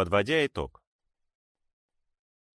Подводя итог.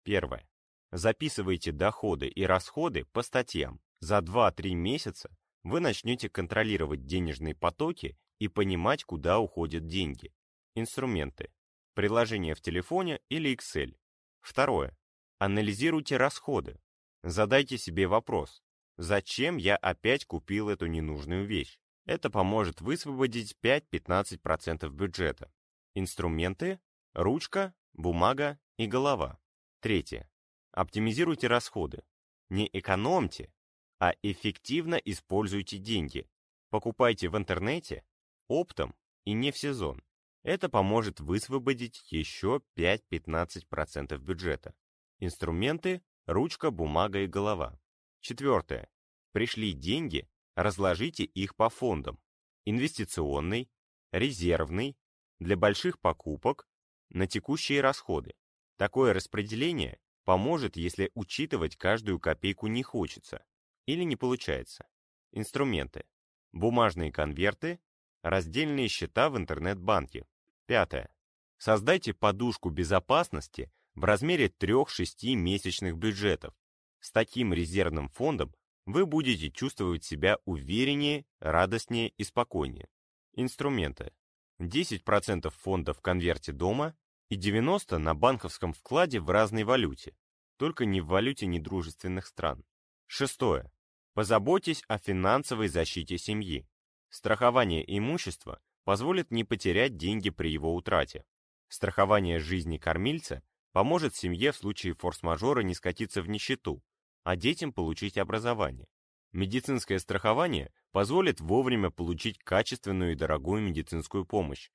Первое. Записывайте доходы и расходы по статьям. За 2-3 месяца вы начнете контролировать денежные потоки и понимать, куда уходят деньги. Инструменты. Приложение в телефоне или Excel. Второе. Анализируйте расходы. Задайте себе вопрос. Зачем я опять купил эту ненужную вещь? Это поможет высвободить 5-15% бюджета. Инструменты – ручка, бумага и голова. Третье. Оптимизируйте расходы. Не экономьте, а эффективно используйте деньги. Покупайте в интернете, оптом и не в сезон. Это поможет высвободить еще 5-15% бюджета. Инструменты – ручка, бумага и голова. Четвертое. Пришли деньги, разложите их по фондам. Инвестиционный, резервный, для больших покупок, на текущие расходы. Такое распределение поможет, если учитывать каждую копейку не хочется или не получается. Инструменты. Бумажные конверты, раздельные счета в интернет-банке. Пятое. Создайте подушку безопасности в размере 3-6 месячных бюджетов. С таким резервным фондом вы будете чувствовать себя увереннее, радостнее и спокойнее. Инструменты. 10% фонда в конверте дома и 90% на банковском вкладе в разной валюте, только не в валюте недружественных стран. Шестое. Позаботьтесь о финансовой защите семьи. Страхование имущества позволит не потерять деньги при его утрате. Страхование жизни кормильца поможет семье в случае форс-мажора не скатиться в нищету, а детям получить образование. Медицинское страхование позволит вовремя получить качественную и дорогую медицинскую помощь.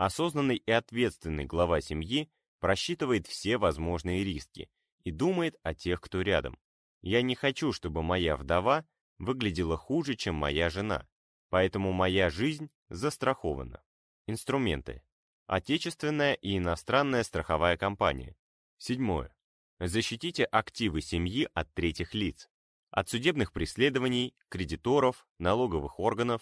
Осознанный и ответственный глава семьи просчитывает все возможные риски и думает о тех, кто рядом. Я не хочу, чтобы моя вдова выглядела хуже, чем моя жена, поэтому моя жизнь застрахована. Инструменты. Отечественная и иностранная страховая компания. Седьмое. Защитите активы семьи от третьих лиц. От судебных преследований, кредиторов, налоговых органов.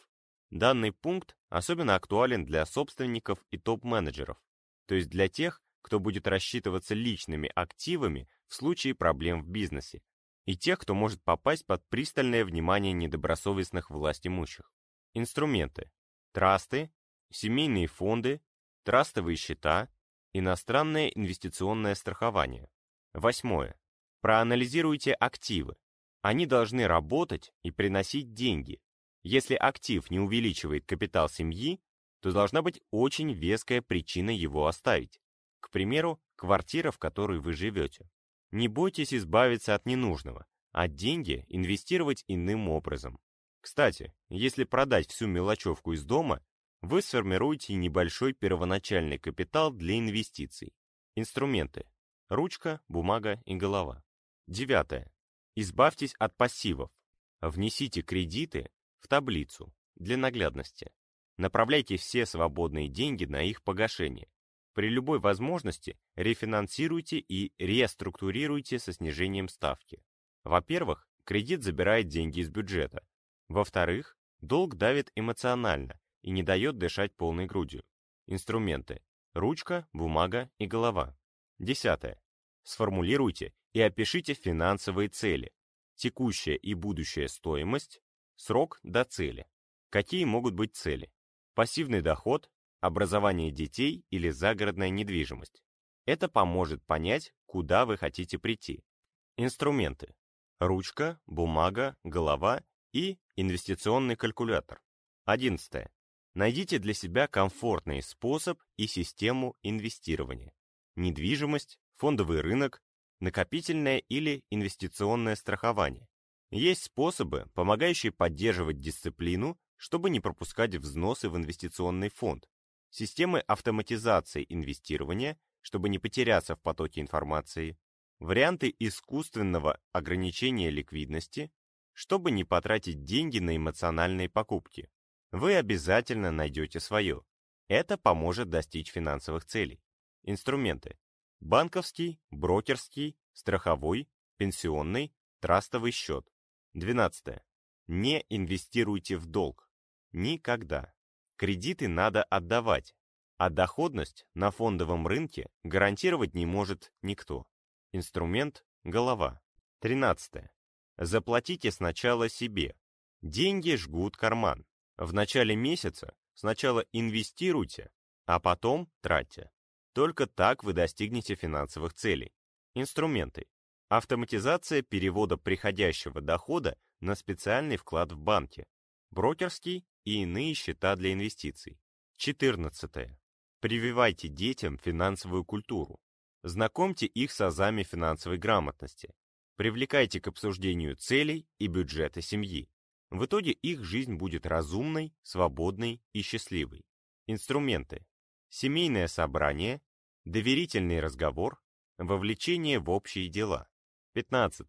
Данный пункт особенно актуален для собственников и топ-менеджеров, то есть для тех, кто будет рассчитываться личными активами в случае проблем в бизнесе, и тех, кто может попасть под пристальное внимание недобросовестных властимущих. Инструменты. Трасты, семейные фонды, трастовые счета, иностранное инвестиционное страхование. Восьмое. Проанализируйте активы. Они должны работать и приносить деньги. Если актив не увеличивает капитал семьи, то должна быть очень веская причина его оставить. К примеру, квартира, в которой вы живете. Не бойтесь избавиться от ненужного, а деньги инвестировать иным образом. Кстати, если продать всю мелочевку из дома, вы сформируете небольшой первоначальный капитал для инвестиций. Инструменты. Ручка, бумага и голова. Девятое. Избавьтесь от пассивов. Внесите кредиты в таблицу для наглядности. Направляйте все свободные деньги на их погашение. При любой возможности рефинансируйте и реструктурируйте со снижением ставки. Во-первых, кредит забирает деньги из бюджета. Во-вторых, долг давит эмоционально и не дает дышать полной грудью. Инструменты. Ручка, бумага и голова. Десятое. Сформулируйте и опишите финансовые цели. Текущая и будущая стоимость, срок до цели. Какие могут быть цели? Пассивный доход, образование детей или загородная недвижимость. Это поможет понять, куда вы хотите прийти. Инструменты. Ручка, бумага, голова и инвестиционный калькулятор. 11. Найдите для себя комфортный способ и систему инвестирования. Недвижимость, фондовый рынок, накопительное или инвестиционное страхование. Есть способы, помогающие поддерживать дисциплину, чтобы не пропускать взносы в инвестиционный фонд, системы автоматизации инвестирования, чтобы не потеряться в потоке информации, варианты искусственного ограничения ликвидности, чтобы не потратить деньги на эмоциональные покупки. Вы обязательно найдете свое. Это поможет достичь финансовых целей. Инструменты. Банковский, брокерский, страховой, пенсионный, трастовый счет. 12. Не инвестируйте в долг. Никогда. Кредиты надо отдавать. А доходность на фондовом рынке гарантировать не может никто. Инструмент – голова. 13. Заплатите сначала себе. Деньги жгут карман. В начале месяца сначала инвестируйте, а потом тратьте. Только так вы достигнете финансовых целей. Инструменты. Автоматизация перевода приходящего дохода на специальный вклад в банке, брокерский и иные счета для инвестиций. 14. Прививайте детям финансовую культуру. Знакомьте их с азами финансовой грамотности. Привлекайте к обсуждению целей и бюджета семьи. В итоге их жизнь будет разумной, свободной и счастливой. Инструменты. Семейное собрание, доверительный разговор, вовлечение в общие дела. 15.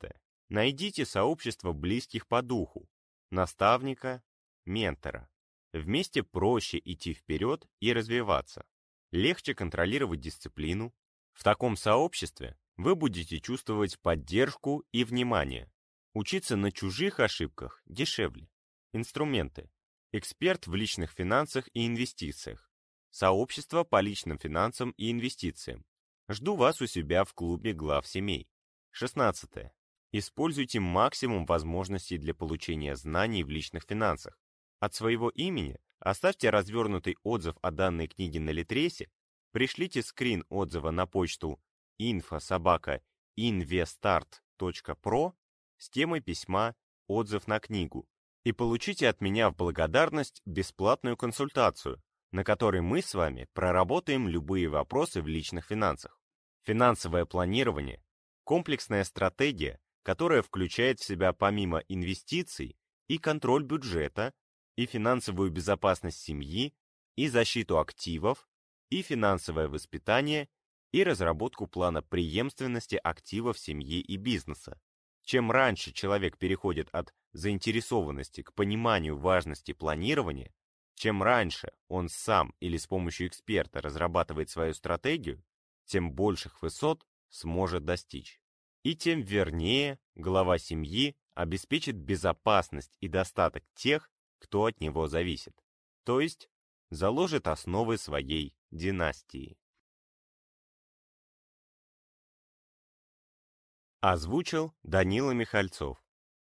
Найдите сообщество близких по духу, наставника, ментора. Вместе проще идти вперед и развиваться. Легче контролировать дисциплину. В таком сообществе вы будете чувствовать поддержку и внимание. Учиться на чужих ошибках дешевле. Инструменты. Эксперт в личных финансах и инвестициях. Сообщество по личным финансам и инвестициям. Жду вас у себя в клубе глав семей. 16. Используйте максимум возможностей для получения знаний в личных финансах. От своего имени оставьте развернутый отзыв о данной книге на Литресе, пришлите скрин отзыва на почту info собака investart.pro с темой письма «Отзыв на книгу» и получите от меня в благодарность бесплатную консультацию, на которой мы с вами проработаем любые вопросы в личных финансах. Финансовое планирование – комплексная стратегия, которая включает в себя помимо инвестиций и контроль бюджета, и финансовую безопасность семьи, и защиту активов, и финансовое воспитание, и разработку плана преемственности активов семьи и бизнеса. Чем раньше человек переходит от заинтересованности к пониманию важности планирования, чем раньше он сам или с помощью эксперта разрабатывает свою стратегию, тем больших высот сможет достичь. И тем вернее глава семьи обеспечит безопасность и достаток тех, кто от него зависит, то есть заложит основы своей династии. Озвучил Данила Михальцов.